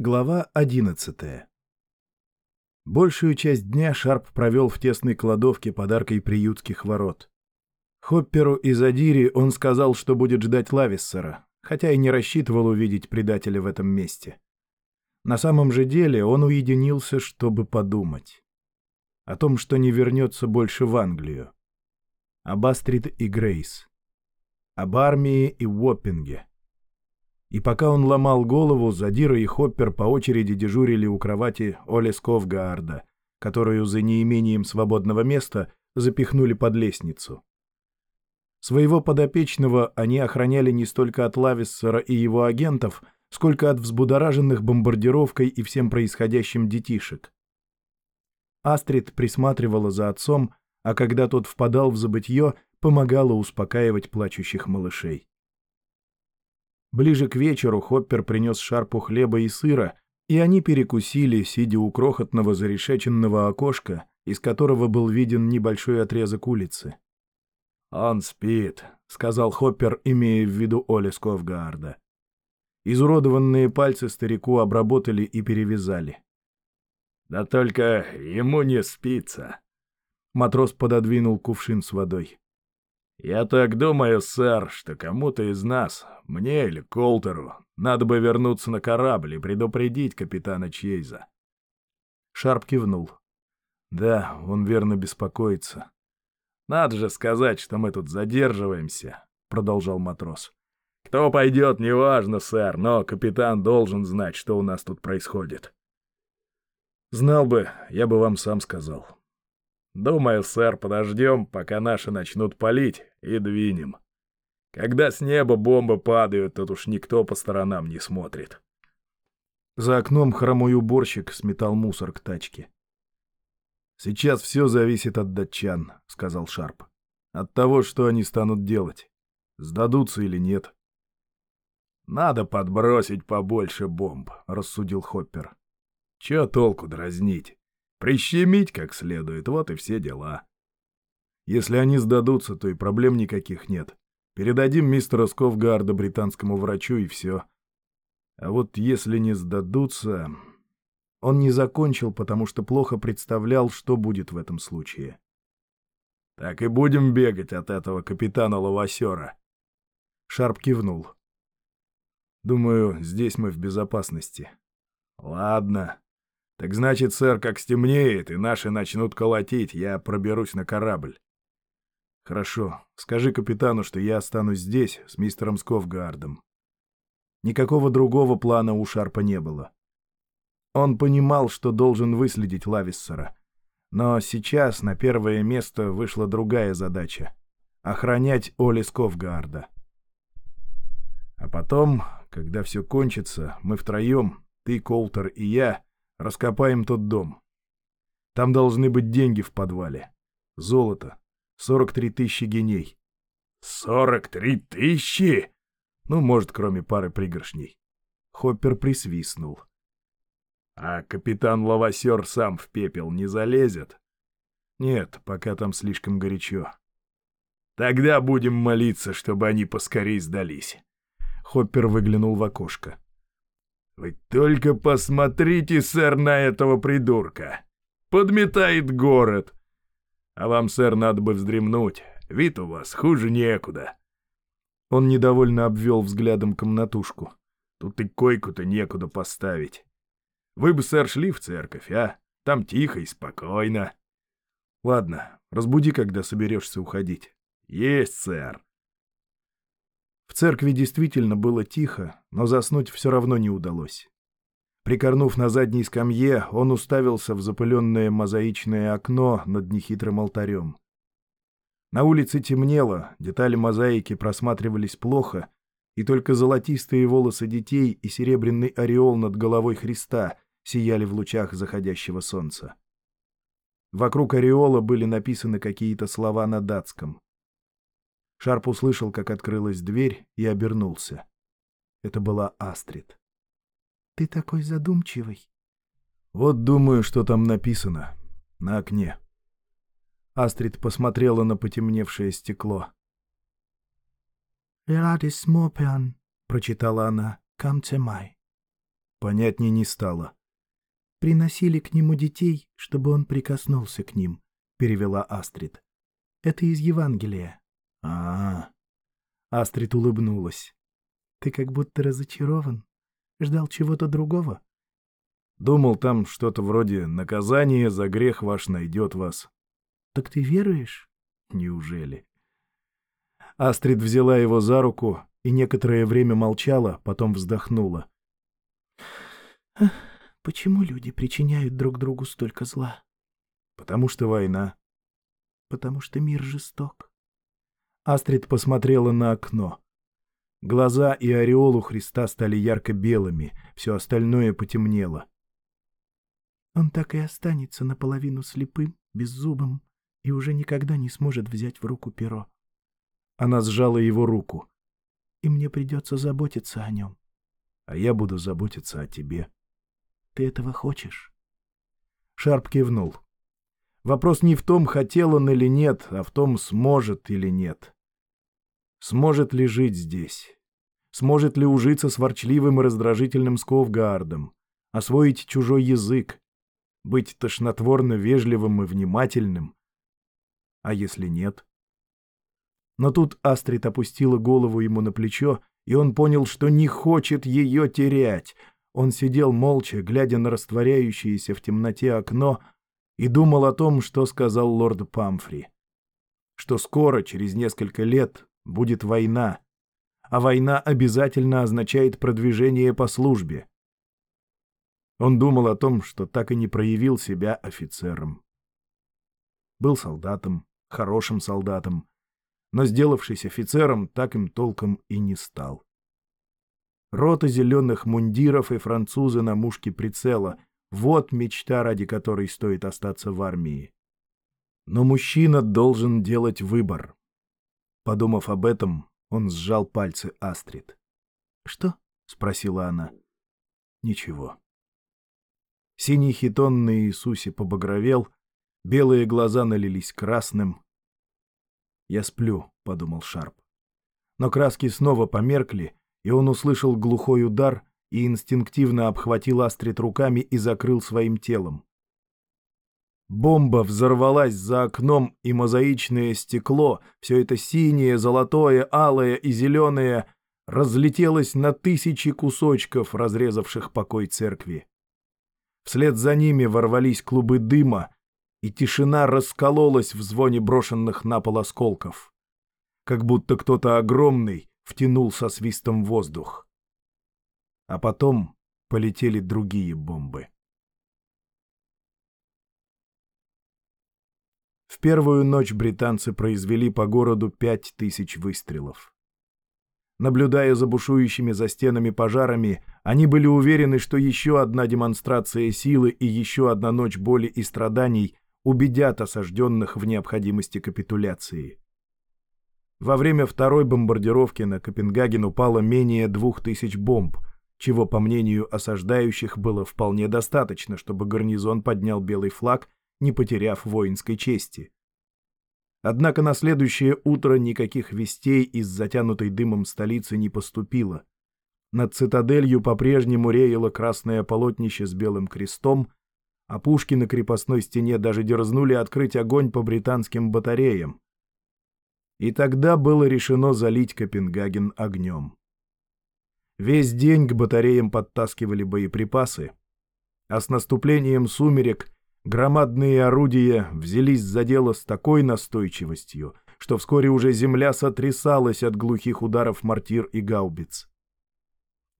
Глава 11 Большую часть дня Шарп провел в тесной кладовке подаркой приютских ворот. Хопперу и Задире он сказал, что будет ждать Лависсера, хотя и не рассчитывал увидеть предателя в этом месте. На самом же деле он уединился, чтобы подумать. О том, что не вернется больше в Англию. Об Астрид и Грейс. Об армии и Уоппинге и пока он ломал голову, Задира и Хоппер по очереди дежурили у кровати Оли Сковгаарда, которую за неимением свободного места запихнули под лестницу. Своего подопечного они охраняли не столько от Лависсера и его агентов, сколько от взбудораженных бомбардировкой и всем происходящим детишек. Астрид присматривала за отцом, а когда тот впадал в забытье, помогала успокаивать плачущих малышей. Ближе к вечеру Хоппер принес Шарпу хлеба и сыра, и они перекусили, сидя у крохотного зарешеченного окошка, из которого был виден небольшой отрезок улицы. «Он спит», — сказал Хоппер, имея в виду Оли Сковгаарда. Изуродованные пальцы старику обработали и перевязали. «Да только ему не спится», — матрос пододвинул кувшин с водой. «Я так думаю, сэр, что кому-то из нас, мне или Колтеру, надо бы вернуться на корабль и предупредить капитана Чейза». Шарп кивнул. «Да, он верно беспокоится». «Надо же сказать, что мы тут задерживаемся», — продолжал матрос. «Кто пойдет, неважно, сэр, но капитан должен знать, что у нас тут происходит». «Знал бы, я бы вам сам сказал». Думаю, сэр, подождем, пока наши начнут палить, и двинем. Когда с неба бомбы падают, тут уж никто по сторонам не смотрит. За окном хромой уборщик сметал мусор к тачке. «Сейчас все зависит от датчан», — сказал Шарп. «От того, что они станут делать. Сдадутся или нет». «Надо подбросить побольше бомб», — рассудил Хоппер. «Че толку дразнить? Прищемить как следует, вот и все дела. Если они сдадутся, то и проблем никаких нет. Передадим мистера Сковгарда британскому врачу и все. А вот если не сдадутся... Он не закончил, потому что плохо представлял, что будет в этом случае. «Так и будем бегать от этого капитана Лавасера». Шарп кивнул. «Думаю, здесь мы в безопасности». «Ладно. «Так значит, сэр, как стемнеет, и наши начнут колотить, я проберусь на корабль». «Хорошо. Скажи капитану, что я останусь здесь с мистером Сковгардом». Никакого другого плана у Шарпа не было. Он понимал, что должен выследить Лависсера. Но сейчас на первое место вышла другая задача — охранять Оли Сковгарда. А потом, когда все кончится, мы втроем, ты, Колтер и я, Раскопаем тот дом. Там должны быть деньги в подвале. Золото. 43 тысячи геней. 43 тысячи? Ну, может, кроме пары пригоршней. Хоппер присвистнул. А капитан Лавасер сам в пепел не залезет? Нет, пока там слишком горячо. Тогда будем молиться, чтобы они поскорей сдались. Хоппер выглянул в окошко. «Вы только посмотрите, сэр, на этого придурка! Подметает город! А вам, сэр, надо бы вздремнуть. Вид у вас хуже некуда». Он недовольно обвел взглядом комнатушку. «Тут и койку-то некуда поставить. Вы бы, сэр, шли в церковь, а? Там тихо и спокойно». «Ладно, разбуди, когда соберешься уходить». «Есть, сэр». В церкви действительно было тихо, но заснуть все равно не удалось. Прикорнув на задней скамье, он уставился в запыленное мозаичное окно над нехитрым алтарем. На улице темнело, детали мозаики просматривались плохо, и только золотистые волосы детей и серебряный ореол над головой Христа сияли в лучах заходящего солнца. Вокруг ореола были написаны какие-то слова на датском. Шарп услышал, как открылась дверь, и обернулся. Это была Астрид. «Ты такой задумчивый». «Вот думаю, что там написано. На окне». Астрид посмотрела на потемневшее стекло. «Радис мопиан», — прочитала она, — «камцемай». Понятнее не стало. «Приносили к нему детей, чтобы он прикоснулся к ним», — перевела Астрид. «Это из Евангелия». А, -а, а Астрид улыбнулась. «Ты как будто разочарован. Ждал чего-то другого?» «Думал, там что-то вроде «наказание за грех ваш найдет вас». «Так ты веруешь?» «Неужели?» Астрид взяла его за руку и некоторое время молчала, потом вздохнула. «Почему люди причиняют друг другу столько зла?» «Потому что война». «Потому что мир жесток». Астрид посмотрела на окно. Глаза и ореол у Христа стали ярко-белыми, все остальное потемнело. «Он так и останется наполовину слепым, беззубым, и уже никогда не сможет взять в руку перо». Она сжала его руку. «И мне придется заботиться о нем». «А я буду заботиться о тебе». «Ты этого хочешь?» Шарп кивнул. Вопрос не в том, хотел он или нет, а в том, сможет или нет. Сможет ли жить здесь? Сможет ли ужиться с ворчливым и раздражительным Сковгардом? Освоить чужой язык? Быть тошнотворно вежливым и внимательным? А если нет? Но тут Астрид опустила голову ему на плечо, и он понял, что не хочет ее терять. Он сидел молча, глядя на растворяющееся в темноте окно, и думал о том, что сказал лорд Памфри. Что скоро, через несколько лет, будет война, а война обязательно означает продвижение по службе. Он думал о том, что так и не проявил себя офицером. Был солдатом, хорошим солдатом, но, сделавшись офицером, так им толком и не стал. Рота зеленых мундиров и французы на мушке прицела — вот мечта, ради которой стоит остаться в армии. Но мужчина должен делать выбор. Подумав об этом, он сжал пальцы Астрид. «Что?» — спросила она. «Ничего». Синий хитон на Иисусе побагровел, белые глаза налились красным, «Я сплю», — подумал Шарп. Но краски снова померкли, и он услышал глухой удар и инстинктивно обхватил Астрид руками и закрыл своим телом. Бомба взорвалась за окном, и мозаичное стекло, все это синее, золотое, алое и зеленое, разлетелось на тысячи кусочков, разрезавших покой церкви. Вслед за ними ворвались клубы дыма, и тишина раскололась в звоне брошенных на пол осколков. Как будто кто-то огромный втянул со свистом воздух. А потом полетели другие бомбы. В первую ночь британцы произвели по городу пять тысяч выстрелов. Наблюдая за бушующими за стенами пожарами, они были уверены, что еще одна демонстрация силы и еще одна ночь боли и страданий убедят осажденных в необходимости капитуляции. Во время второй бомбардировки на Копенгаген упало менее двух тысяч бомб, чего, по мнению осаждающих, было вполне достаточно, чтобы гарнизон поднял белый флаг, не потеряв воинской чести. Однако на следующее утро никаких вестей из затянутой дымом столицы не поступило. Над цитаделью по-прежнему реяло красное полотнище с белым крестом — а пушки на крепостной стене даже дерзнули открыть огонь по британским батареям. И тогда было решено залить Копенгаген огнем. Весь день к батареям подтаскивали боеприпасы, а с наступлением сумерек громадные орудия взялись за дело с такой настойчивостью, что вскоре уже земля сотрясалась от глухих ударов мортир и гаубиц.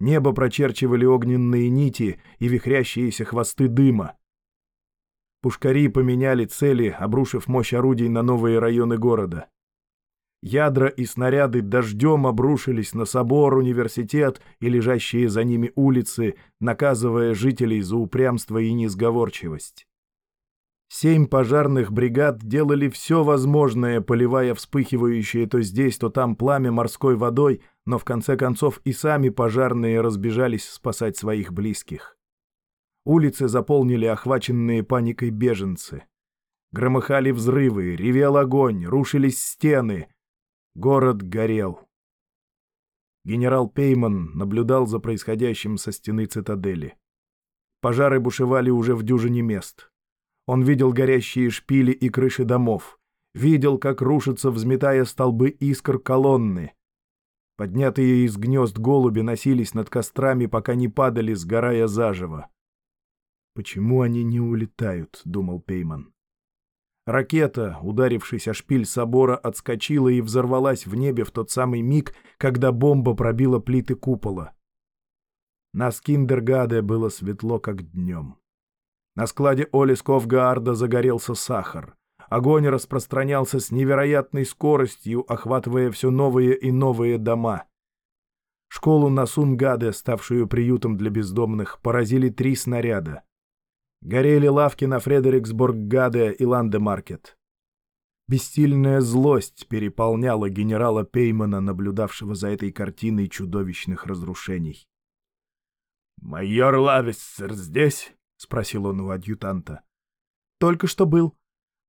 Небо прочерчивали огненные нити и вихрящиеся хвосты дыма. Пушкари поменяли цели, обрушив мощь орудий на новые районы города. Ядра и снаряды дождем обрушились на собор, университет и лежащие за ними улицы, наказывая жителей за упрямство и несговорчивость. Семь пожарных бригад делали все возможное, поливая вспыхивающее то здесь, то там пламя морской водой, но в конце концов и сами пожарные разбежались спасать своих близких. Улицы заполнили охваченные паникой беженцы. Громыхали взрывы, ревел огонь, рушились стены. Город горел. Генерал Пейман наблюдал за происходящим со стены цитадели. Пожары бушевали уже в дюжине мест. Он видел горящие шпили и крыши домов, видел, как рушатся, взметая столбы искр колонны. Поднятые из гнезд голуби носились над кострами, пока не падали, сгорая заживо. «Почему они не улетают?» — думал Пейман. Ракета, ударившись о шпиль собора, отскочила и взорвалась в небе в тот самый миг, когда бомба пробила плиты купола. На Скиндергаде было светло, как днем. На складе Оли Сковгаарда загорелся сахар. Огонь распространялся с невероятной скоростью, охватывая все новые и новые дома. Школу на Сунгаде, ставшую приютом для бездомных, поразили три снаряда. Горели лавки на Фредериксбург-Гаде и Ландемаркет. Бессильная злость переполняла генерала Пеймана, наблюдавшего за этой картиной чудовищных разрушений. «Майор Лависсер здесь?» — спросил он у адъютанта. «Только что был».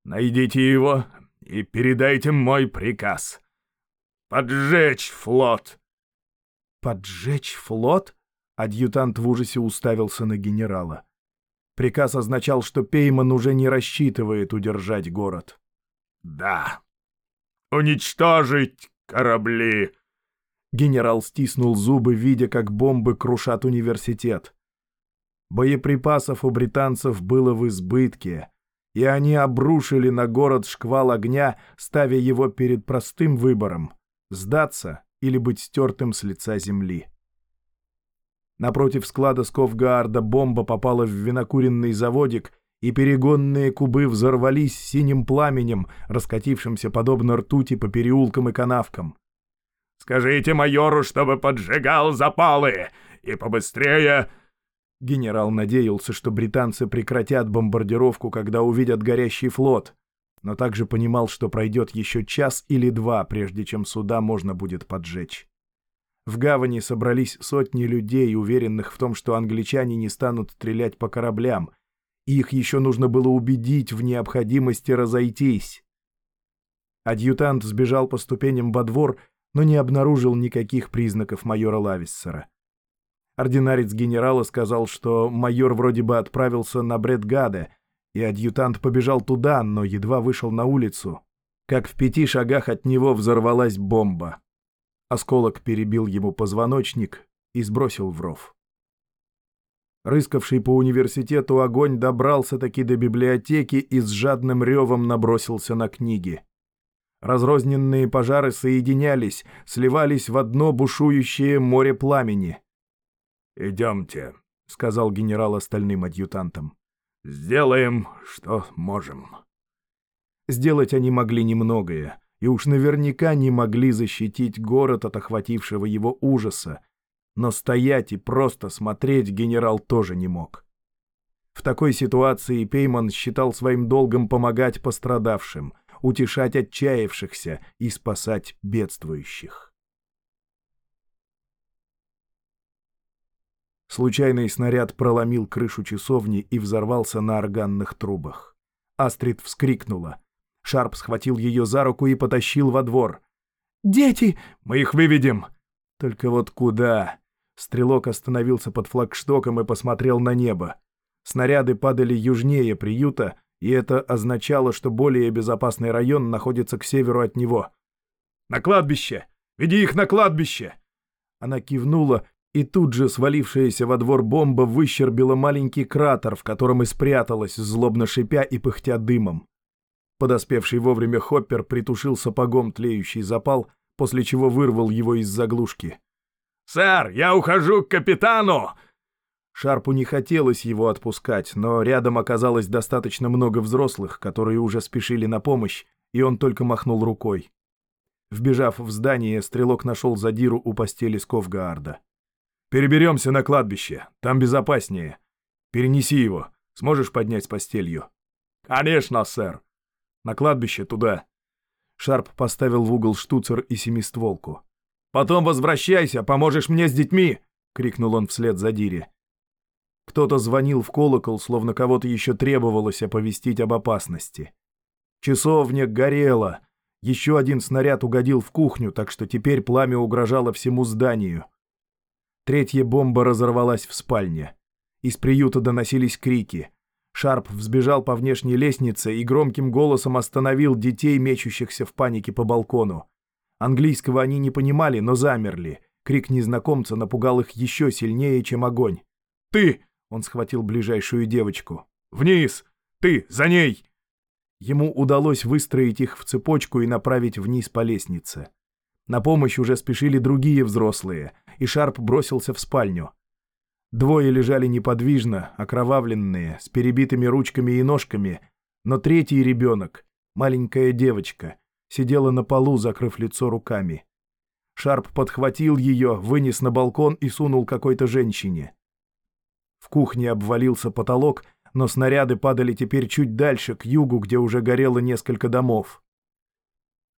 Найдите его и передайте мой приказ. Поджечь флот!» «Поджечь флот?» — адъютант в ужасе уставился на генерала. Приказ означал, что Пейман уже не рассчитывает удержать город. «Да. Уничтожить корабли!» Генерал стиснул зубы, видя, как бомбы крушат университет. Боеприпасов у британцев было в избытке — и они обрушили на город шквал огня, ставя его перед простым выбором — сдаться или быть стертым с лица земли. Напротив склада Сковгаарда бомба попала в винокуренный заводик, и перегонные кубы взорвались синим пламенем, раскатившимся подобно ртути по переулкам и канавкам. «Скажите майору, чтобы поджигал запалы, и побыстрее...» Генерал надеялся, что британцы прекратят бомбардировку, когда увидят горящий флот, но также понимал, что пройдет еще час или два, прежде чем суда можно будет поджечь. В гавани собрались сотни людей, уверенных в том, что англичане не станут стрелять по кораблям, их еще нужно было убедить в необходимости разойтись. Адъютант сбежал по ступеням во двор, но не обнаружил никаких признаков майора Лависсера. Ординарец генерала сказал, что майор вроде бы отправился на Бредгаде, и адъютант побежал туда, но едва вышел на улицу. Как в пяти шагах от него взорвалась бомба. Осколок перебил ему позвоночник и сбросил в ров. Рыскавший по университету огонь добрался-таки до библиотеки и с жадным ревом набросился на книги. Разрозненные пожары соединялись, сливались в одно бушующее море пламени — «Идемте», — сказал генерал остальным адъютантам. «Сделаем, что можем». Сделать они могли немногое, и уж наверняка не могли защитить город от охватившего его ужаса, но стоять и просто смотреть генерал тоже не мог. В такой ситуации Пейман считал своим долгом помогать пострадавшим, утешать отчаявшихся и спасать бедствующих. Случайный снаряд проломил крышу часовни и взорвался на органных трубах. Астрид вскрикнула. Шарп схватил ее за руку и потащил во двор. «Дети! Мы их выведем!» «Только вот куда?» Стрелок остановился под флагштоком и посмотрел на небо. Снаряды падали южнее приюта, и это означало, что более безопасный район находится к северу от него. «На кладбище! Веди их на кладбище!» Она кивнула и тут же свалившаяся во двор бомба выщербила маленький кратер, в котором и спряталась, злобно шипя и пыхтя дымом. Подоспевший вовремя Хоппер притушил сапогом тлеющий запал, после чего вырвал его из заглушки. «Сэр, я ухожу к капитану!» Шарпу не хотелось его отпускать, но рядом оказалось достаточно много взрослых, которые уже спешили на помощь, и он только махнул рукой. Вбежав в здание, стрелок нашел задиру у постели Сковгаарда. Переберемся на кладбище, там безопаснее. Перенеси его, сможешь поднять с постелью?» «Конечно, сэр!» «На кладбище туда». Шарп поставил в угол штуцер и семистволку. «Потом возвращайся, поможешь мне с детьми!» — крикнул он вслед за Дире. Кто-то звонил в колокол, словно кого-то еще требовалось оповестить об опасности. Часовня горела. Еще один снаряд угодил в кухню, так что теперь пламя угрожало всему зданию. Третья бомба разорвалась в спальне. Из приюта доносились крики. Шарп взбежал по внешней лестнице и громким голосом остановил детей, мечущихся в панике по балкону. Английского они не понимали, но замерли. Крик незнакомца напугал их еще сильнее, чем огонь. «Ты!» — он схватил ближайшую девочку. «Вниз! Ты! За ней!» Ему удалось выстроить их в цепочку и направить вниз по лестнице. На помощь уже спешили другие взрослые, и Шарп бросился в спальню. Двое лежали неподвижно, окровавленные, с перебитыми ручками и ножками, но третий ребенок, маленькая девочка, сидела на полу, закрыв лицо руками. Шарп подхватил ее, вынес на балкон и сунул какой-то женщине. В кухне обвалился потолок, но снаряды падали теперь чуть дальше, к югу, где уже горело несколько домов.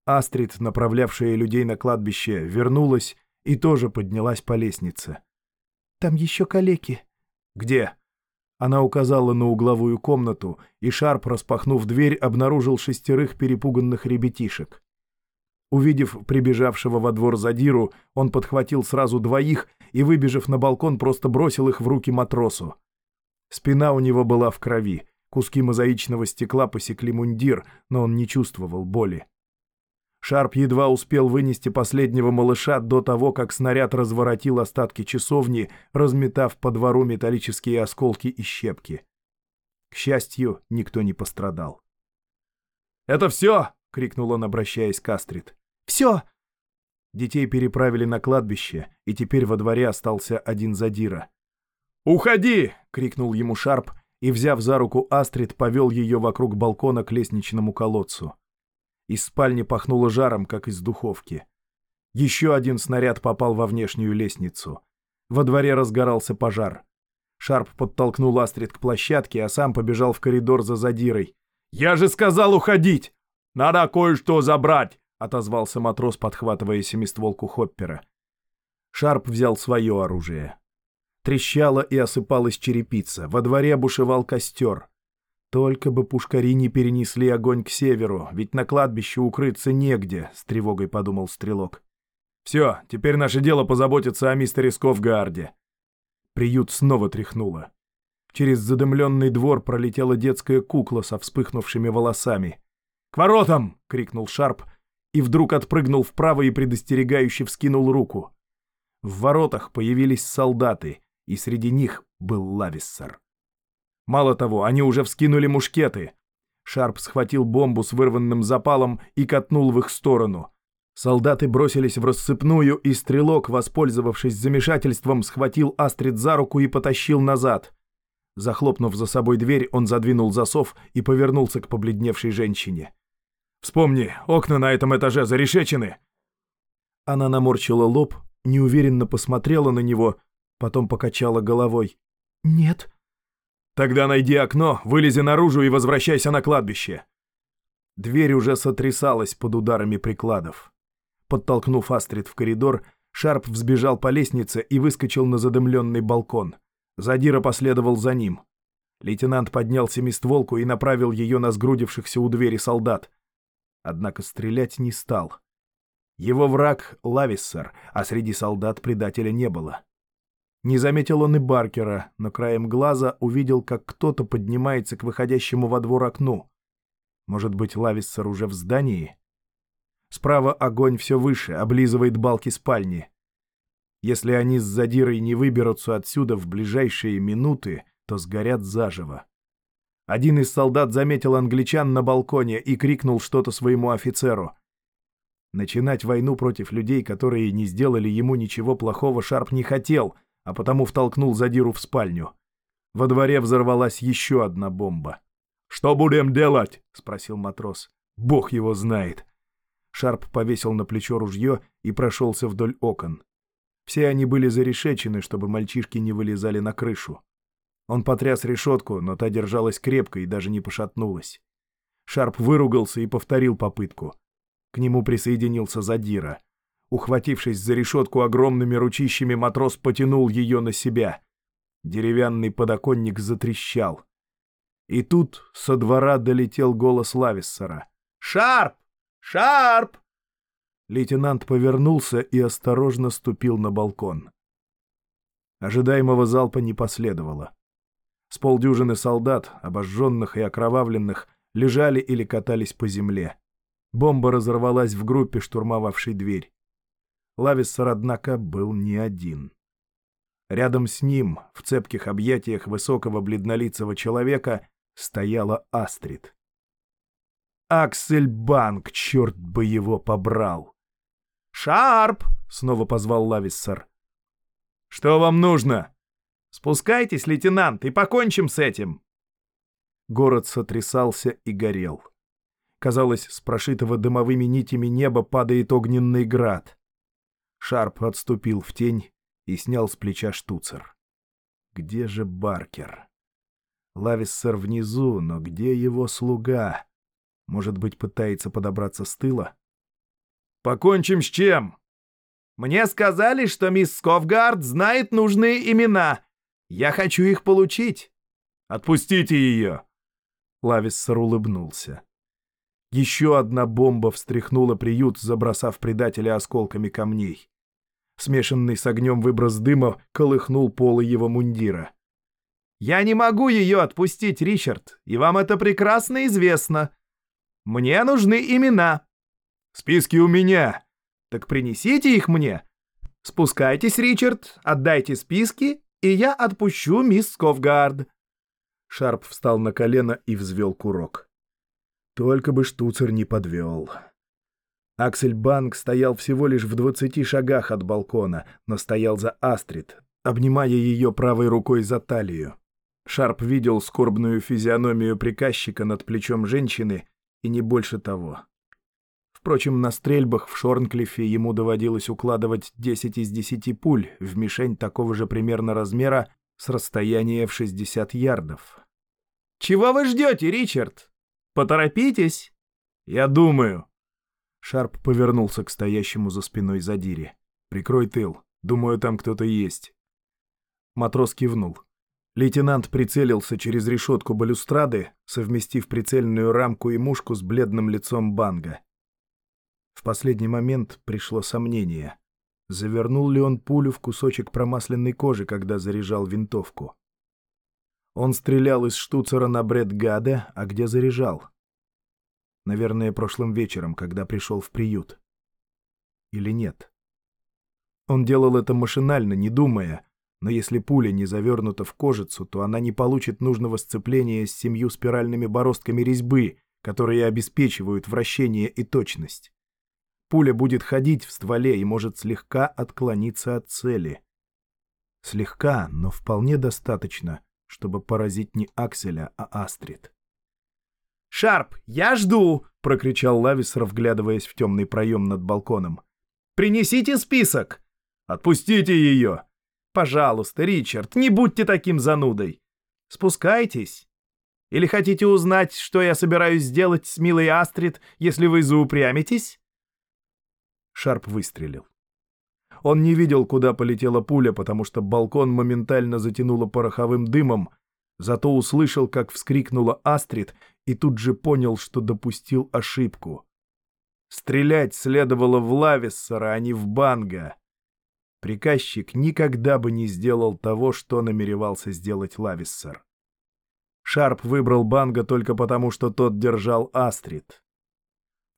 Астрид, направлявшая людей на кладбище, вернулась и тоже поднялась по лестнице. Там еще калеки». «Где?» Она указала на угловую комнату, и Шарп, распахнув дверь, обнаружил шестерых перепуганных ребятишек. Увидев прибежавшего во двор задиру, он подхватил сразу двоих и, выбежав на балкон, просто бросил их в руки матросу. Спина у него была в крови, куски мозаичного стекла посекли мундир, но он не чувствовал боли. Шарп едва успел вынести последнего малыша до того, как снаряд разворотил остатки часовни, разметав по двору металлические осколки и щепки. К счастью, никто не пострадал. «Это все!» — крикнул он, обращаясь к Астрид. «Все!» Детей переправили на кладбище, и теперь во дворе остался один задира. «Уходи!» — крикнул ему Шарп, и, взяв за руку Астрид, повел ее вокруг балкона к лестничному колодцу. Из спальни пахнуло жаром, как из духовки. Еще один снаряд попал во внешнюю лестницу. Во дворе разгорался пожар. Шарп подтолкнул Астрид к площадке, а сам побежал в коридор за задирой. «Я же сказал уходить! Надо кое-что забрать!» — отозвался матрос, подхватывая семистволку Хоппера. Шарп взял свое оружие. Трещала и осыпалась черепица. Во дворе бушевал костер. Только бы пушкари не перенесли огонь к северу, ведь на кладбище укрыться негде, — с тревогой подумал стрелок. Все, теперь наше дело позаботиться о мистере Сковгарде. Приют снова тряхнуло. Через задымленный двор пролетела детская кукла со вспыхнувшими волосами. «К воротам!» — крикнул Шарп и вдруг отпрыгнул вправо и предостерегающе вскинул руку. В воротах появились солдаты, и среди них был Лависсер. Мало того, они уже вскинули мушкеты. Шарп схватил бомбу с вырванным запалом и катнул в их сторону. Солдаты бросились в рассыпную, и стрелок, воспользовавшись замешательством, схватил Астрид за руку и потащил назад. Захлопнув за собой дверь, он задвинул засов и повернулся к побледневшей женщине. «Вспомни, окна на этом этаже зарешечены!» Она наморщила лоб, неуверенно посмотрела на него, потом покачала головой. «Нет». «Тогда найди окно, вылези наружу и возвращайся на кладбище». Дверь уже сотрясалась под ударами прикладов. Подтолкнув Астрид в коридор, Шарп взбежал по лестнице и выскочил на задымленный балкон. Задира последовал за ним. Лейтенант поднял семистволку и направил ее на сгрудившихся у двери солдат. Однако стрелять не стал. Его враг — Лависсер, а среди солдат предателя не было. Не заметил он и Баркера, но краем глаза увидел, как кто-то поднимается к выходящему во двор окну. Может быть, Лависсер уже в здании? Справа огонь все выше, облизывает балки спальни. Если они с задирой не выберутся отсюда в ближайшие минуты, то сгорят заживо. Один из солдат заметил англичан на балконе и крикнул что-то своему офицеру. Начинать войну против людей, которые не сделали ему ничего плохого, Шарп не хотел — а потому втолкнул задиру в спальню. Во дворе взорвалась еще одна бомба. «Что будем делать?» — спросил матрос. «Бог его знает». Шарп повесил на плечо ружье и прошелся вдоль окон. Все они были зарешечены, чтобы мальчишки не вылезали на крышу. Он потряс решетку, но та держалась крепко и даже не пошатнулась. Шарп выругался и повторил попытку. К нему присоединился Задира. Ухватившись за решетку огромными ручищами, матрос потянул ее на себя. Деревянный подоконник затрещал. И тут со двора долетел голос Лависсера. «Шарп! «Шарп!» Лейтенант повернулся и осторожно ступил на балкон. Ожидаемого залпа не последовало. С полдюжины солдат, обожженных и окровавленных, лежали или катались по земле. Бомба разорвалась в группе, штурмовавшей дверь. Лависсер, однако, был не один. Рядом с ним, в цепких объятиях высокого бледнолицего человека, стояла Астрид. Аксельбанк, черт бы его побрал! «Шарп!» — снова позвал Лависсер. «Что вам нужно?» «Спускайтесь, лейтенант, и покончим с этим!» Город сотрясался и горел. Казалось, с прошитого дымовыми нитями неба падает огненный град. Шарп отступил в тень и снял с плеча штуцер. Где же Баркер? Лависсер внизу, но где его слуга? Может быть, пытается подобраться с тыла? «Покончим с чем?» «Мне сказали, что мисс Сковгард знает нужные имена. Я хочу их получить». «Отпустите ее!» Лависсер улыбнулся. Еще одна бомба встряхнула приют, забросав предателя осколками камней. Смешанный с огнем выброс дыма колыхнул полы его мундира. «Я не могу ее отпустить, Ричард, и вам это прекрасно известно. Мне нужны имена». «Списки у меня». «Так принесите их мне». «Спускайтесь, Ричард, отдайте списки, и я отпущу мисс Сковгард». Шарп встал на колено и взвел курок. Только бы штуцер не подвел. Аксель Банк стоял всего лишь в двадцати шагах от балкона, но стоял за Астрид, обнимая ее правой рукой за талию. Шарп видел скорбную физиономию приказчика над плечом женщины и не больше того. Впрочем, на стрельбах в Шорнклифе ему доводилось укладывать 10 из 10 пуль в мишень такого же примерно размера с расстояния в 60 ярдов. «Чего вы ждете, Ричард? Поторопитесь!» «Я думаю», Шарп повернулся к стоящему за спиной задире. «Прикрой тыл. Думаю, там кто-то есть». Матрос кивнул. Лейтенант прицелился через решетку балюстрады, совместив прицельную рамку и мушку с бледным лицом Банга. В последний момент пришло сомнение. Завернул ли он пулю в кусочек промасленной кожи, когда заряжал винтовку? Он стрелял из штуцера на Бред Гаде, а где заряжал? Наверное, прошлым вечером, когда пришел в приют. Или нет? Он делал это машинально, не думая, но если пуля не завернута в кожицу, то она не получит нужного сцепления с семью спиральными бороздками резьбы, которые обеспечивают вращение и точность. Пуля будет ходить в стволе и может слегка отклониться от цели. Слегка, но вполне достаточно, чтобы поразить не Акселя, а Астрид. «Шарп, я жду!» — прокричал Лависер, вглядываясь в темный проем над балконом. «Принесите список!» «Отпустите ее!» «Пожалуйста, Ричард, не будьте таким занудой! Спускайтесь! Или хотите узнать, что я собираюсь сделать с милой Астрид, если вы заупрямитесь?» Шарп выстрелил. Он не видел, куда полетела пуля, потому что балкон моментально затянуло пороховым дымом, зато услышал, как вскрикнула Астрид и тут же понял, что допустил ошибку. Стрелять следовало в Лависсера, а не в Банга. Приказчик никогда бы не сделал того, что намеревался сделать Лависсер. Шарп выбрал Банга только потому, что тот держал Астрид.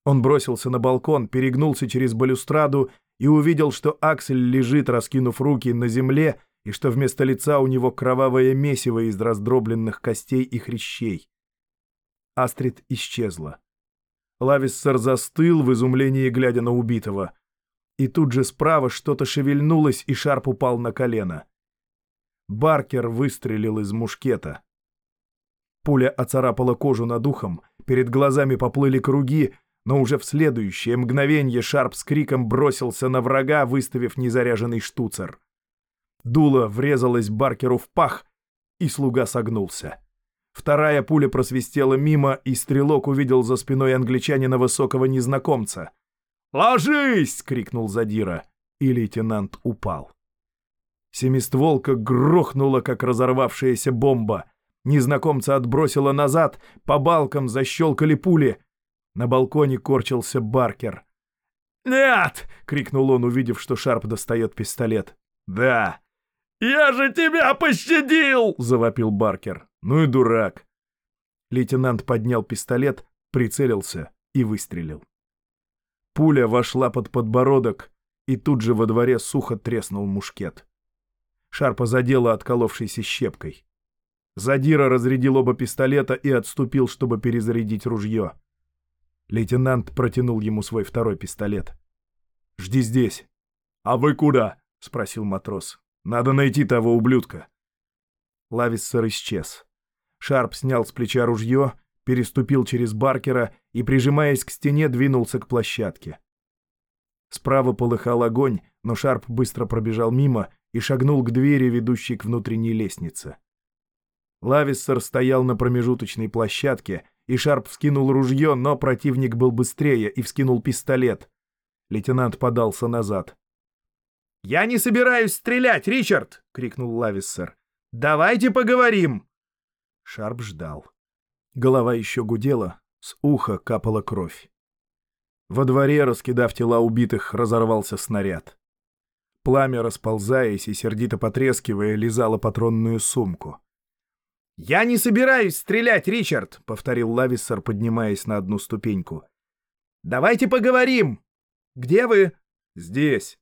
Он бросился на балкон, перегнулся через балюстраду и увидел, что Аксель лежит, раскинув руки на земле, и что вместо лица у него кровавое месиво из раздробленных костей и хрящей. Астрид исчезла. Лависсер застыл в изумлении, глядя на убитого. И тут же справа что-то шевельнулось, и Шарп упал на колено. Баркер выстрелил из мушкета. Пуля оцарапала кожу над ухом, перед глазами поплыли круги, но уже в следующее мгновение Шарп с криком бросился на врага, выставив незаряженный штуцер. Дуло врезалось Баркеру в пах, и слуга согнулся. Вторая пуля просвистела мимо, и стрелок увидел за спиной англичанина высокого незнакомца. «Ложись!» — крикнул Задира, и лейтенант упал. Семистволка грохнула, как разорвавшаяся бомба. Незнакомца отбросило назад, по балкам защелкали пули. На балконе корчился Баркер. «Нет!» — крикнул он, увидев, что Шарп достает пистолет. «Да!» «Я же тебя пощадил!» — завопил Баркер. «Ну и дурак!» Лейтенант поднял пистолет, прицелился и выстрелил. Пуля вошла под подбородок, и тут же во дворе сухо треснул мушкет. Шарпа задела отколовшейся щепкой. Задира разрядил оба пистолета и отступил, чтобы перезарядить ружье. Лейтенант протянул ему свой второй пистолет. «Жди здесь». «А вы куда?» — спросил матрос. «Надо найти того ублюдка». Лависсер исчез. Шарп снял с плеча ружье, переступил через Баркера и, прижимаясь к стене, двинулся к площадке. Справа полыхал огонь, но Шарп быстро пробежал мимо и шагнул к двери, ведущей к внутренней лестнице. Лависсер стоял на промежуточной площадке, и Шарп вскинул ружье, но противник был быстрее и вскинул пистолет. Лейтенант подался назад. «Я не собираюсь стрелять, Ричард!» — крикнул Лависсер. «Давайте поговорим!» Шарп ждал. Голова еще гудела, с уха капала кровь. Во дворе, раскидав тела убитых, разорвался снаряд. Пламя, расползаясь и сердито потрескивая, лизало патронную сумку. «Я не собираюсь стрелять, Ричард!» — повторил Лависсер, поднимаясь на одну ступеньку. «Давайте поговорим! Где вы?» «Здесь!»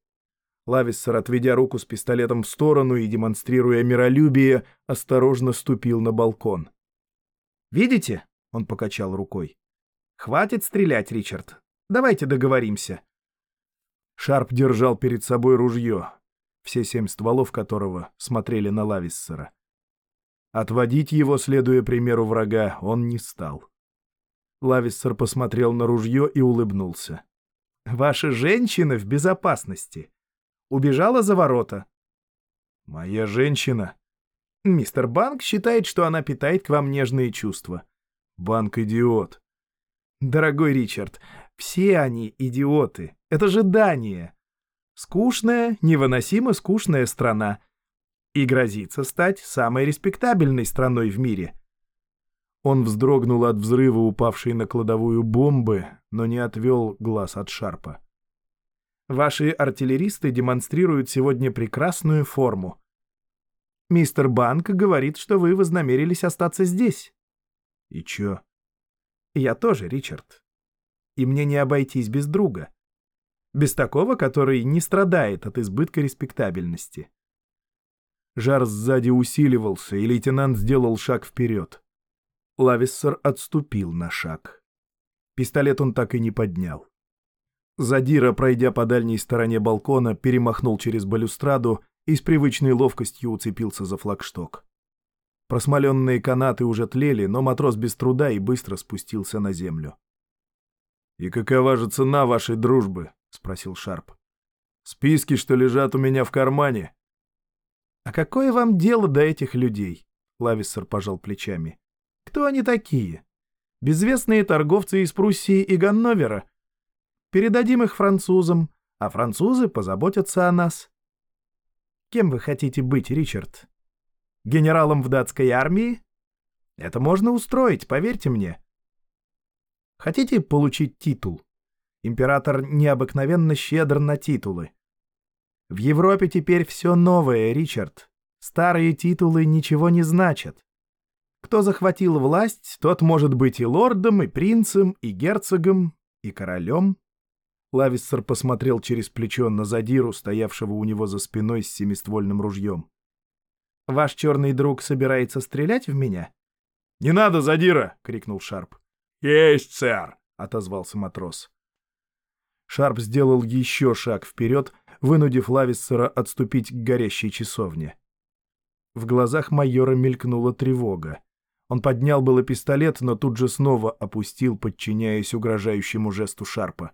Лависсер, отведя руку с пистолетом в сторону и демонстрируя миролюбие, осторожно ступил на балкон. «Видите?» — он покачал рукой. «Хватит стрелять, Ричард. Давайте договоримся». Шарп держал перед собой ружье, все семь стволов которого смотрели на Лависсера. Отводить его, следуя примеру врага, он не стал. Лависсер посмотрел на ружье и улыбнулся. «Ваша женщина в безопасности. Убежала за ворота». «Моя женщина?» «Мистер Банк считает, что она питает к вам нежные чувства». «Банк — идиот». «Дорогой Ричард, все они идиоты. Это же Дания. Скучная, невыносимо скучная страна. И грозится стать самой респектабельной страной в мире. Он вздрогнул от взрыва, упавшей на кладовую бомбы, но не отвел глаз от Шарпа. Ваши артиллеристы демонстрируют сегодня прекрасную форму. Мистер Банк говорит, что вы вознамерились остаться здесь. И чё? Я тоже, Ричард и мне не обойтись без друга. Без такого, который не страдает от избытка респектабельности. Жар сзади усиливался, и лейтенант сделал шаг вперед. Лависсер отступил на шаг. Пистолет он так и не поднял. Задира, пройдя по дальней стороне балкона, перемахнул через балюстраду и с привычной ловкостью уцепился за флагшток. Просмоленные канаты уже тлели, но матрос без труда и быстро спустился на землю. «И какова же цена вашей дружбы?» — спросил Шарп. «Списки, что лежат у меня в кармане». «А какое вам дело до этих людей?» — Лависсер пожал плечами. «Кто они такие? Безвестные торговцы из Пруссии и Ганновера. Передадим их французам, а французы позаботятся о нас». «Кем вы хотите быть, Ричард? Генералом в датской армии? Это можно устроить, поверьте мне». Хотите получить титул? Император необыкновенно щедр на титулы. В Европе теперь все новое, Ричард. Старые титулы ничего не значат. Кто захватил власть, тот может быть и лордом, и принцем, и герцогом, и королем. Лависсер посмотрел через плечо на задиру, стоявшего у него за спиной с семиствольным ружьем. «Ваш черный друг собирается стрелять в меня?» «Не надо, задира!» — крикнул Шарп. «Есть, сэр!» — отозвался матрос. Шарп сделал еще шаг вперед, вынудив Лависсера отступить к горящей часовне. В глазах майора мелькнула тревога. Он поднял было пистолет, но тут же снова опустил, подчиняясь угрожающему жесту Шарпа.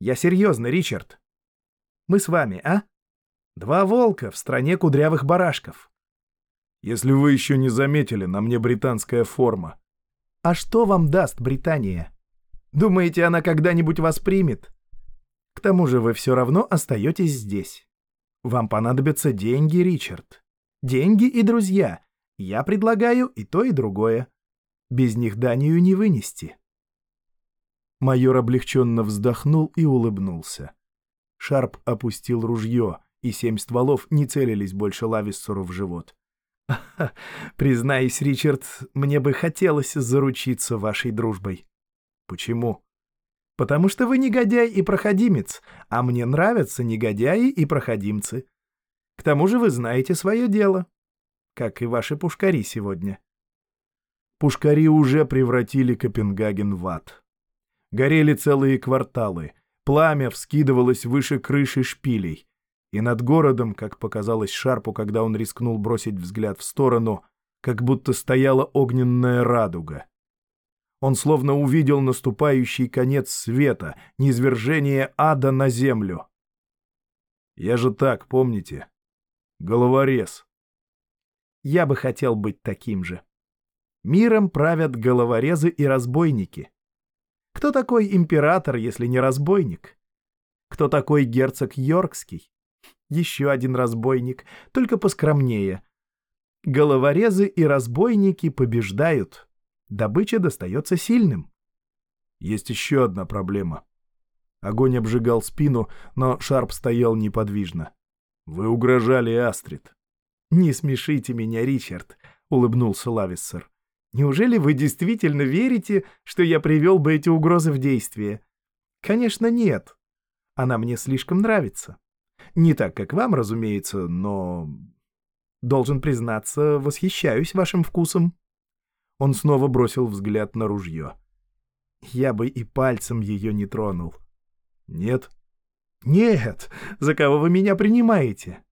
«Я серьезно, Ричард. Мы с вами, а? Два волка в стране кудрявых барашков». «Если вы еще не заметили, на мне британская форма», а что вам даст Британия? Думаете, она когда-нибудь вас примет? К тому же вы все равно остаетесь здесь. Вам понадобятся деньги, Ричард. Деньги и друзья. Я предлагаю и то, и другое. Без них Данию не вынести. Майор облегченно вздохнул и улыбнулся. Шарп опустил ружье, и семь стволов не целились больше Лависсору в живот. «Признаюсь, Ричард, мне бы хотелось заручиться вашей дружбой». «Почему?» «Потому что вы негодяй и проходимец, а мне нравятся негодяи и проходимцы. К тому же вы знаете свое дело, как и ваши пушкари сегодня». Пушкари уже превратили Копенгаген в ад. Горели целые кварталы, пламя вскидывалось выше крыши шпилей, и над городом, как показалось Шарпу, когда он рискнул бросить взгляд в сторону, как будто стояла огненная радуга. Он словно увидел наступающий конец света, низвержение ада на землю. Я же так, помните? Головорез. Я бы хотел быть таким же. Миром правят головорезы и разбойники. Кто такой император, если не разбойник? Кто такой герцог Йоркский? Еще один разбойник, только поскромнее. Головорезы и разбойники побеждают. Добыча достается сильным. Есть еще одна проблема. Огонь обжигал спину, но Шарп стоял неподвижно. Вы угрожали Астрид. «Не смешите меня, Ричард», — улыбнулся Лависсер. «Неужели вы действительно верите, что я привел бы эти угрозы в действие?» «Конечно, нет. Она мне слишком нравится. Не так, как вам, разумеется, но... Должен признаться, восхищаюсь вашим вкусом». Он снова бросил взгляд на ружье. «Я бы и пальцем ее не тронул». «Нет?» «Нет! За кого вы меня принимаете?»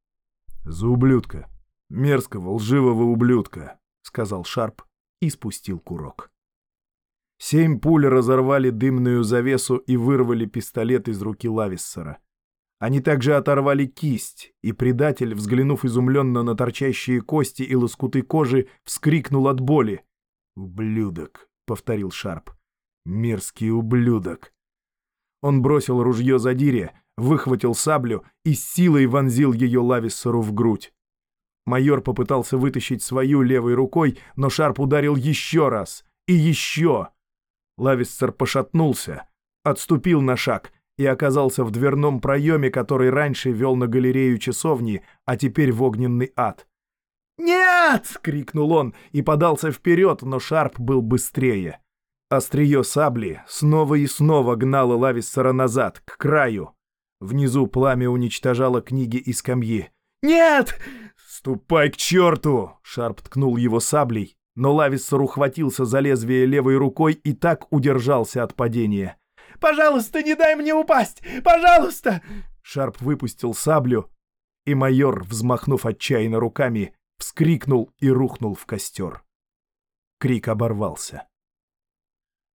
«За ублюдка. Мерзкого, лживого ублюдка», — сказал Шарп и спустил курок. Семь пуль разорвали дымную завесу и вырвали пистолет из руки Лависсера. Они также оторвали кисть, и предатель, взглянув изумленно на торчащие кости и лоскуты кожи, вскрикнул от боли. «Ублюдок», — повторил Шарп. «Мерзкий ублюдок». Он бросил ружье за дире, выхватил саблю и с силой вонзил ее Лависсеру в грудь. Майор попытался вытащить свою левой рукой, но Шарп ударил еще раз и еще. Лависсер пошатнулся, отступил на шаг и оказался в дверном проеме, который раньше вел на галерею часовни, а теперь в огненный ад. «Нет!» — крикнул он и подался вперед, но Шарп был быстрее. Острие сабли снова и снова гнало Лависсера назад, к краю. Внизу пламя уничтожало книги и скамьи. «Нет!» «Ступай к черту!» — Шарп ткнул его саблей, но Лависсер ухватился за лезвие левой рукой и так удержался от падения. «Пожалуйста, не дай мне упасть! Пожалуйста!» Шарп выпустил саблю, и майор, взмахнув отчаянно руками, вскрикнул и рухнул в костер. Крик оборвался.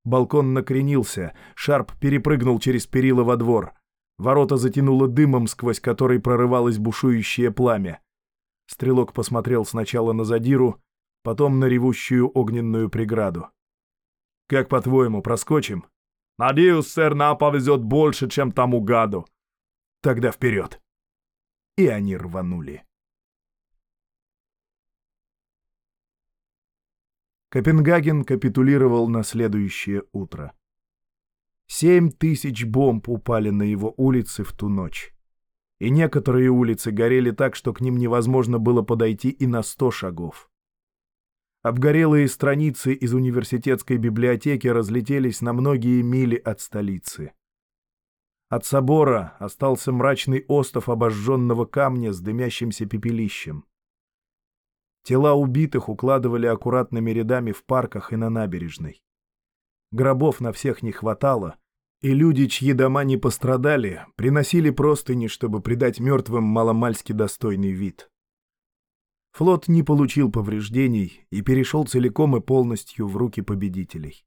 Балкон накренился, Шарп перепрыгнул через перила во двор. Ворота затянуло дымом, сквозь который прорывалось бушующее пламя. Стрелок посмотрел сначала на задиру, потом на ревущую огненную преграду. «Как, по-твоему, проскочим?» «Надеюсь, сэр, нам повезет больше, чем тому гаду». «Тогда вперед!» И они рванули. Копенгаген капитулировал на следующее утро. Семь тысяч бомб упали на его улицы в ту ночь. И некоторые улицы горели так, что к ним невозможно было подойти и на сто шагов. Обгорелые страницы из университетской библиотеки разлетелись на многие мили от столицы. От собора остался мрачный остов обожженного камня с дымящимся пепелищем. Тела убитых укладывали аккуратными рядами в парках и на набережной. Гробов на всех не хватало, и люди, чьи дома не пострадали, приносили простыни, чтобы придать мертвым маломальски достойный вид. Флот не получил повреждений и перешел целиком и полностью в руки победителей.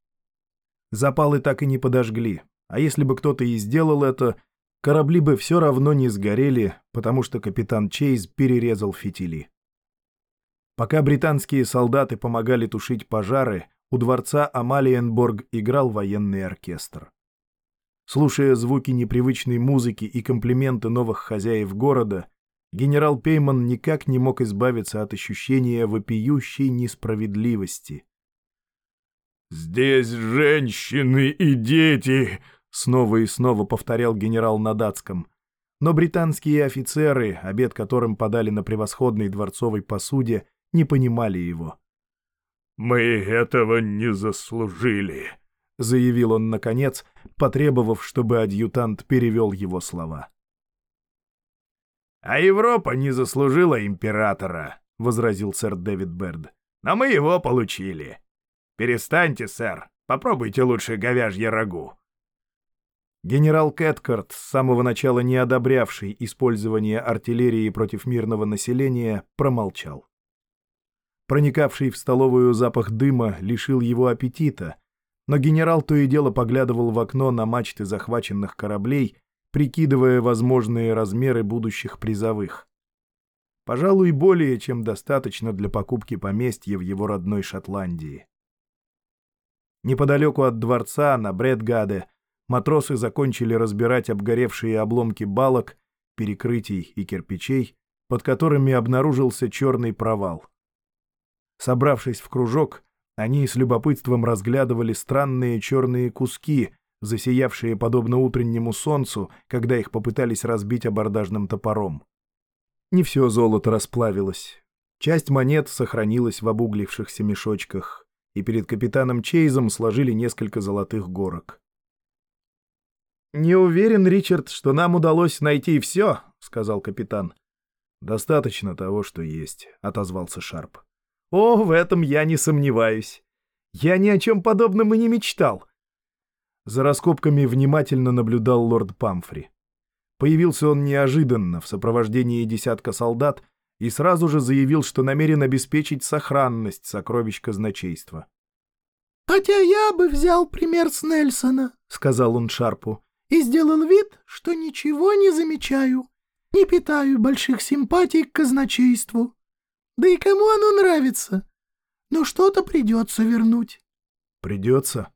Запалы так и не подожгли, а если бы кто-то и сделал это, корабли бы все равно не сгорели, потому что капитан Чейз перерезал фитили. Пока британские солдаты помогали тушить пожары, у дворца Амалиенборг играл военный оркестр. Слушая звуки непривычной музыки и комплименты новых хозяев города, генерал Пейман никак не мог избавиться от ощущения вопиющей несправедливости. «Здесь женщины и дети!» — снова и снова повторял генерал на датском. Но британские офицеры, обед которым подали на превосходной дворцовой посуде, не понимали его. «Мы этого не заслужили», — заявил он наконец, потребовав, чтобы адъютант перевел его слова. «А Европа не заслужила императора», — возразил сэр Дэвид Берд. «Но мы его получили. Перестаньте, сэр. Попробуйте лучше говяжье рагу». Генерал Кэткарт, с самого начала не одобрявший использование артиллерии против мирного населения, промолчал. Проникавший в столовую запах дыма лишил его аппетита, но генерал то и дело поглядывал в окно на мачты захваченных кораблей, прикидывая возможные размеры будущих призовых. Пожалуй, более чем достаточно для покупки поместья в его родной Шотландии. Неподалеку от дворца, на Бредгаде, матросы закончили разбирать обгоревшие обломки балок, перекрытий и кирпичей, под которыми обнаружился черный провал. Собравшись в кружок, они с любопытством разглядывали странные черные куски, засиявшие подобно утреннему солнцу, когда их попытались разбить абордажным топором. Не все золото расплавилось. Часть монет сохранилась в обуглившихся мешочках, и перед капитаном Чейзом сложили несколько золотых горок. «Не уверен, Ричард, что нам удалось найти все», — сказал капитан. «Достаточно того, что есть», — отозвался Шарп. О, в этом я не сомневаюсь. Я ни о чем подобном и не мечтал. За раскопками внимательно наблюдал лорд Памфри. Появился он неожиданно в сопровождении десятка солдат и сразу же заявил, что намерен обеспечить сохранность сокровищ казначейства. «Хотя я бы взял пример с Нельсона», — сказал он Шарпу, «и сделал вид, что ничего не замечаю, не питаю больших симпатий к казначейству. Да и кому оно нравится? Но что-то придется вернуть. Придется?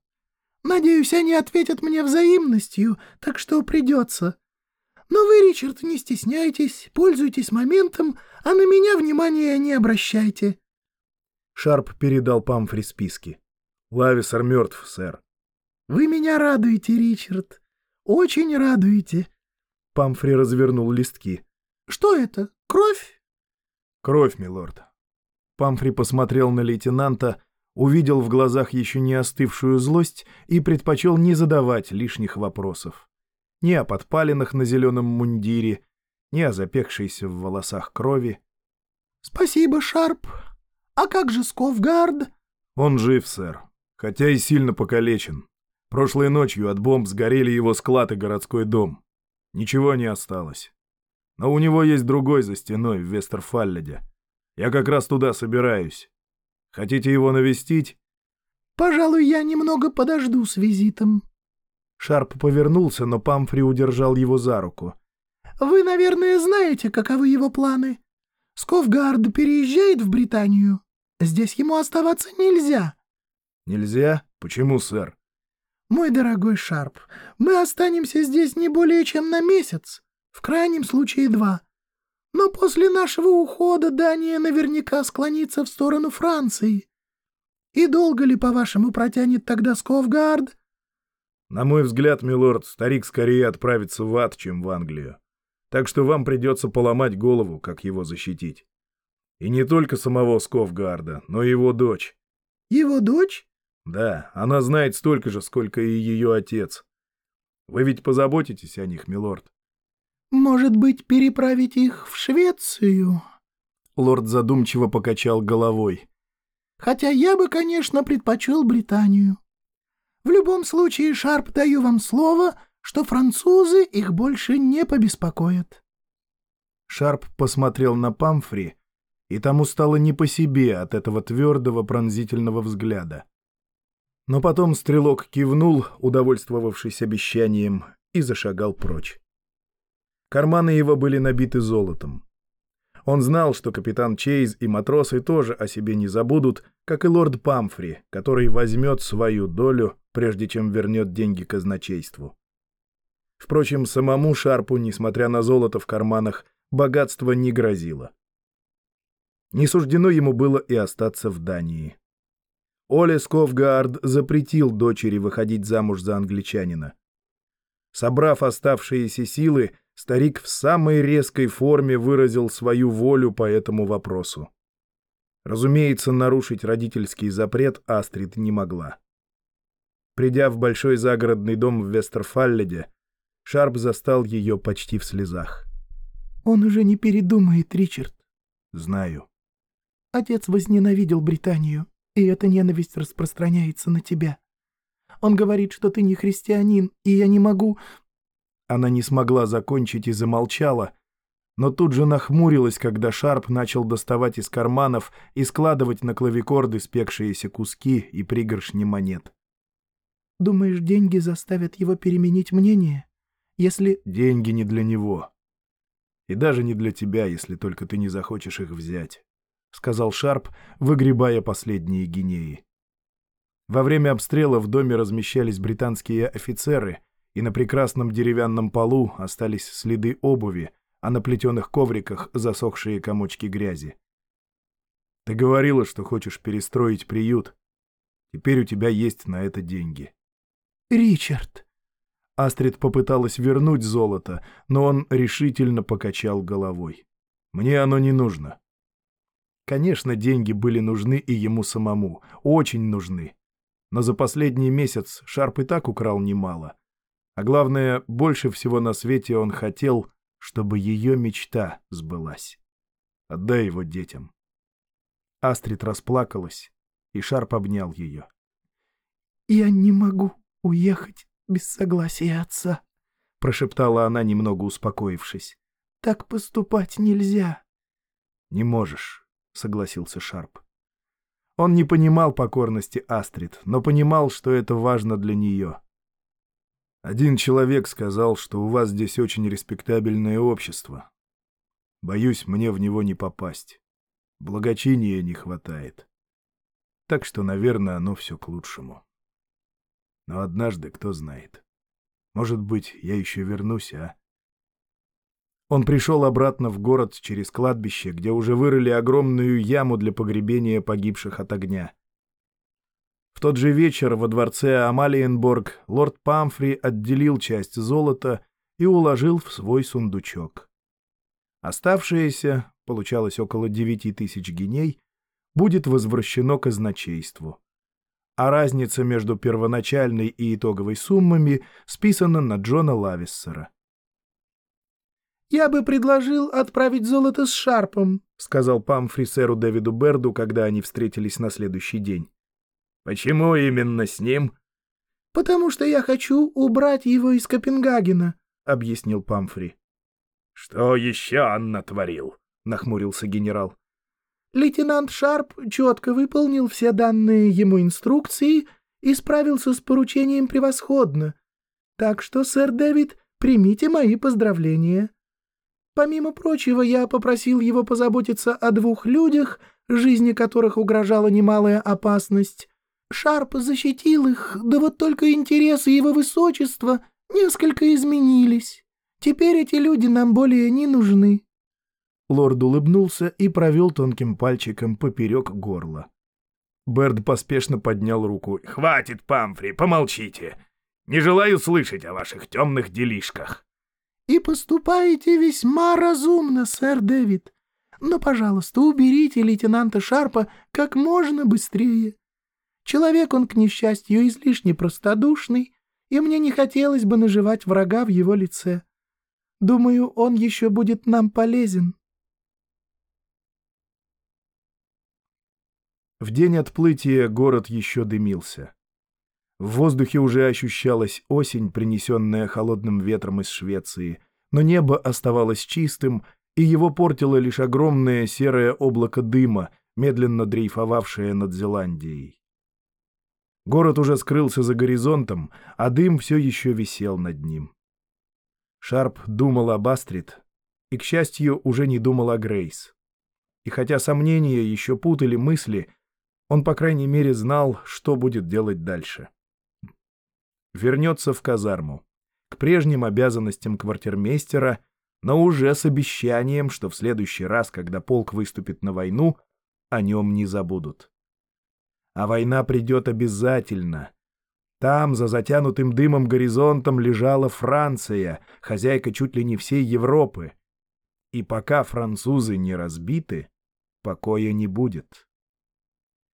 Надеюсь, они ответят мне взаимностью, так что придется. Но вы, Ричард, не стесняйтесь, пользуйтесь моментом, а на меня внимания не обращайте. Шарп передал Памфри списки. Лависар мертв, сэр. Вы меня радуете, Ричард. Очень радуете. Памфри развернул листки. Что это? Кровь? «Кровь, милорд». Памфри посмотрел на лейтенанта, увидел в глазах еще не остывшую злость и предпочел не задавать лишних вопросов. Ни о подпалинах на зеленом мундире, ни о запекшейся в волосах крови. «Спасибо, Шарп. А как же Сковгард?» «Он жив, сэр, хотя и сильно покалечен. Прошлой ночью от бомб сгорели его склад и городской дом. Ничего не осталось. Но у него есть другой за стеной в Вестерфалледе. Я как раз туда собираюсь. Хотите его навестить?» «Пожалуй, я немного подожду с визитом». Шарп повернулся, но Памфри удержал его за руку. «Вы, наверное, знаете, каковы его планы. Сковгард переезжает в Британию. Здесь ему оставаться нельзя». «Нельзя? Почему, сэр?» «Мой дорогой Шарп, мы останемся здесь не более чем на месяц в крайнем случае два. Но после нашего ухода Дания наверняка склонится в сторону Франции. И долго ли, по-вашему, протянет тогда Сковгард? На мой взгляд, милорд, старик скорее отправится в ад, чем в Англию. Так что вам придется поломать голову, как его защитить. И не только самого Сковгарда, но и его дочь. Его дочь? Да, она знает столько же, сколько и ее отец. Вы ведь позаботитесь о них, милорд. Может быть, переправить их в Швецию?» Лорд задумчиво покачал головой. «Хотя я бы, конечно, предпочел Британию. В любом случае, Шарп, даю вам слово, что французы их больше не побеспокоят». Шарп посмотрел на Памфри, и тому стало не по себе от этого твердого пронзительного взгляда. Но потом стрелок кивнул, удовольствовавшись обещанием, и зашагал прочь. Карманы его были набиты золотом. Он знал, что капитан Чейз и матросы тоже о себе не забудут, как и лорд Памфри, который возьмет свою долю, прежде чем вернет деньги казначейству. Впрочем, самому Шарпу, несмотря на золото в карманах, богатство не грозило. Не суждено ему было и остаться в Дании. Оле Сковгард запретил дочери выходить замуж за англичанина. Собрав оставшиеся силы, старик в самой резкой форме выразил свою волю по этому вопросу. Разумеется, нарушить родительский запрет Астрид не могла. Придя в большой загородный дом в Вестерфалледе, Шарп застал ее почти в слезах. «Он уже не передумает, Ричард». «Знаю». «Отец возненавидел Британию, и эта ненависть распространяется на тебя. Он говорит, что ты не христианин, и я не могу...» Она не смогла закончить и замолчала, но тут же нахмурилась, когда Шарп начал доставать из карманов и складывать на клавикорды спекшиеся куски и пригоршни монет. «Думаешь, деньги заставят его переменить мнение? Если...» «Деньги не для него. И даже не для тебя, если только ты не захочешь их взять», — сказал Шарп, выгребая последние гинеи. Во время обстрела в доме размещались британские офицеры, и на прекрасном деревянном полу остались следы обуви, а на плетеных ковриках засохшие комочки грязи. Ты говорила, что хочешь перестроить приют. Теперь у тебя есть на это деньги. «Ричард!» Астрид попыталась вернуть золото, но он решительно покачал головой. «Мне оно не нужно». Конечно, деньги были нужны и ему самому, очень нужны. Но за последний месяц Шарп и так украл немало. А главное, больше всего на свете он хотел, чтобы ее мечта сбылась. Отдай его детям. Астрид расплакалась, и Шарп обнял ее. «Я не могу уехать без согласия отца», — прошептала она, немного успокоившись. «Так поступать нельзя». «Не можешь», — согласился Шарп. Он не понимал покорности Астрид, но понимал, что это важно для нее. Один человек сказал, что у вас здесь очень респектабельное общество. Боюсь, мне в него не попасть. Благочиния не хватает. Так что, наверное, оно все к лучшему. Но однажды, кто знает. Может быть, я еще вернусь, а? Он пришел обратно в город через кладбище, где уже вырыли огромную яму для погребения погибших от огня. В тот же вечер во дворце Амалиенборг лорд Памфри отделил часть золота и уложил в свой сундучок. Оставшееся, получалось около девяти тысяч геней, будет возвращено казначейству. А разница между первоначальной и итоговой суммами списана на Джона Лависсера. «Я бы предложил отправить золото с Шарпом», — сказал Памфри сэру Дэвиду Берду, когда они встретились на следующий день. «Почему именно с ним?» «Потому что я хочу убрать его из Копенгагена», — объяснил Памфри. «Что еще он натворил?» — нахмурился генерал. Лейтенант Шарп четко выполнил все данные ему инструкции и справился с поручением превосходно. Так что, сэр Дэвид, примите мои поздравления. Помимо прочего, я попросил его позаботиться о двух людях, жизни которых угрожала немалая опасность. Шарп защитил их, да вот только интересы его высочества несколько изменились. Теперь эти люди нам более не нужны». Лорд улыбнулся и провел тонким пальчиком поперек горла. Берд поспешно поднял руку. «Хватит, Памфри, помолчите. Не желаю слышать о ваших темных делишках». «И поступаете весьма разумно, сэр Дэвид. Но, пожалуйста, уберите лейтенанта Шарпа как можно быстрее. Человек он, к несчастью, излишне простодушный, и мне не хотелось бы наживать врага в его лице. Думаю, он еще будет нам полезен». В день отплытия город еще дымился. В воздухе уже ощущалась осень, принесенная холодным ветром из Швеции, но небо оставалось чистым, и его портило лишь огромное серое облако дыма, медленно дрейфовавшее над Зеландией. Город уже скрылся за горизонтом, а дым все еще висел над ним. Шарп думал об Астрид, и, к счастью, уже не думал о Грейс. И хотя сомнения еще путали мысли, он, по крайней мере, знал, что будет делать дальше вернется в казарму, к прежним обязанностям квартирмейстера, но уже с обещанием, что в следующий раз, когда полк выступит на войну, о нем не забудут. А война придет обязательно. Там, за затянутым дымом горизонтом, лежала Франция, хозяйка чуть ли не всей Европы. И пока французы не разбиты, покоя не будет.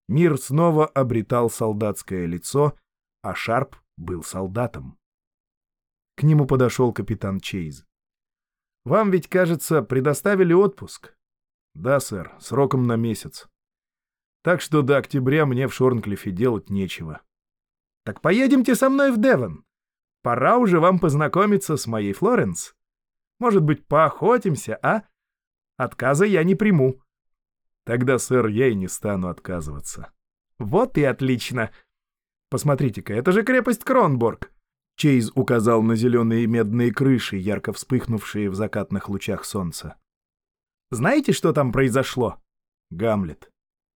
Мир снова обретал солдатское лицо, а Шарп был солдатом. К нему подошел капитан Чейз. «Вам ведь, кажется, предоставили отпуск?» «Да, сэр, сроком на месяц. Так что до октября мне в Шорнклифе делать нечего». «Так поедемте со мной в Девон. Пора уже вам познакомиться с моей Флоренс. Может быть, поохотимся, а? Отказа я не приму». «Тогда, сэр, я и не стану отказываться». «Вот и отлично. Посмотрите-ка, это же крепость Кронборг. Чейз указал на зеленые медные крыши, ярко вспыхнувшие в закатных лучах солнца. «Знаете, что там произошло?» «Гамлет».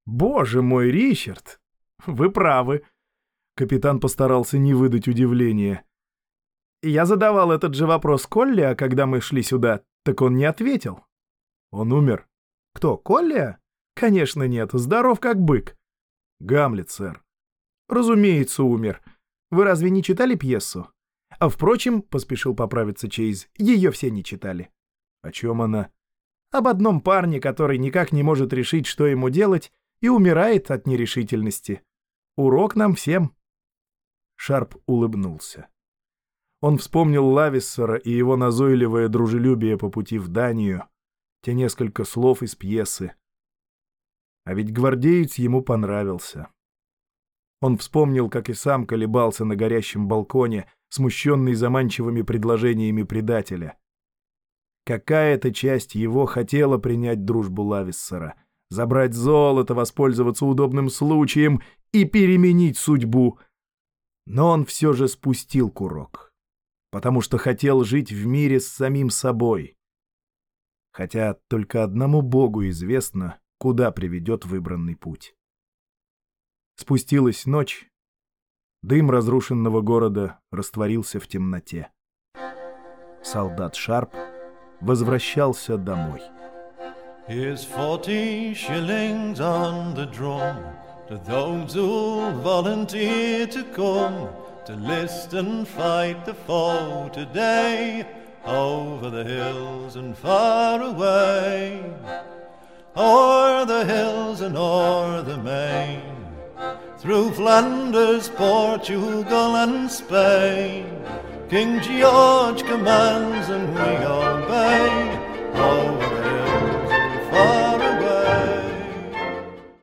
«Боже мой, Ричард! Вы правы!» Капитан постарался не выдать удивления. «Я задавал этот же вопрос Колли, а когда мы шли сюда, так он не ответил». «Он умер». «Кто, Колли? «Конечно нет, здоров как бык». «Гамлет, сэр». «Разумеется, умер». Вы разве не читали пьесу? А впрочем, — поспешил поправиться Чейз, — ее все не читали. О чем она? Об одном парне, который никак не может решить, что ему делать, и умирает от нерешительности. Урок нам всем. Шарп улыбнулся. Он вспомнил Лависсера и его назойливое дружелюбие по пути в Данию, те несколько слов из пьесы. А ведь гвардеец ему понравился. Он вспомнил, как и сам колебался на горящем балконе, смущенный заманчивыми предложениями предателя. Какая-то часть его хотела принять дружбу Лависсера, забрать золото, воспользоваться удобным случаем и переменить судьбу. Но он все же спустил курок, потому что хотел жить в мире с самим собой. Хотя только одному Богу известно, куда приведет выбранный путь. Спустилась ночь. Дым разрушенного города растворился в темноте. Солдат Шарп возвращался домой. Here's forty shillings on the drum to those who volunteer to come to list and fight the foe today over the hills and far away, o'er the hills and o'er the main. through Flanders, Portugal, and Spain. King George commands and we obey. Oh,